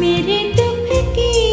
मेरे दुख की